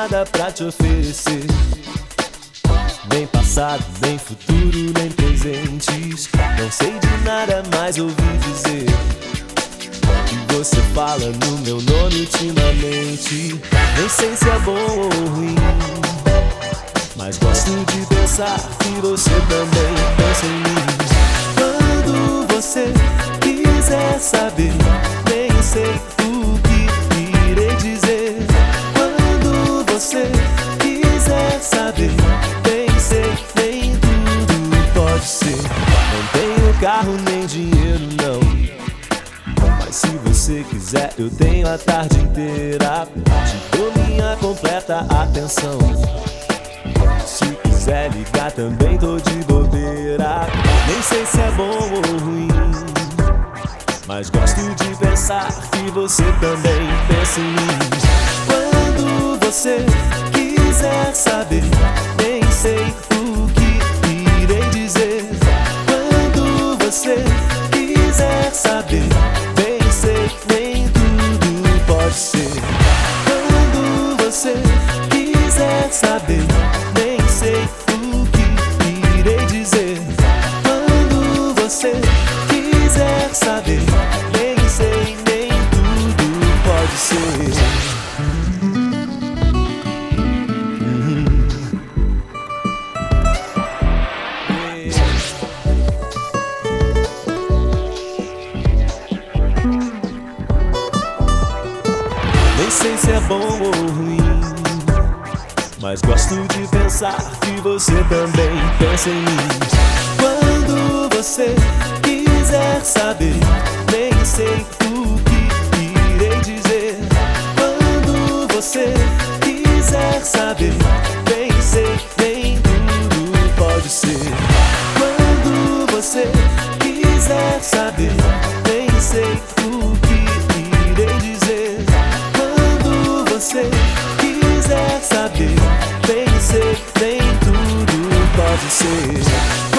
nada pra te oferecer. Nem passado, nem futuro, nem presentes. Não sei de nada, mas ouvi dizer que você fala no meu nome ultimamente. Nem sei se é bom ou ruim, mas gosto de pensar que você também pensa em mim. Quando você quiser saber, quiser saber, nem sei, nem tudo pode ser. Não tenho carro nem dinheiro, não. Mas se você quiser, eu tenho a tarde inteira. Te dou minha completa atenção. Se quiser ligar também tô de bobeira. Nem sei se é bom ou ruim. Mas gosto de pensar que você também pensa em mim. Quando você quiser saber, nem sei o que irei dizer. Quando você quiser saber, nem sei, nem tudo pode ser. Quando você quiser saber, Bom ou ruim, mas gosto de pensar que você também pensa em mim. Quando você quiser saber, nem sei o que irei dizer. Quando você quiser saber, nem sei, nem tudo pode ser. Quando você quiser saber, nem sei tudo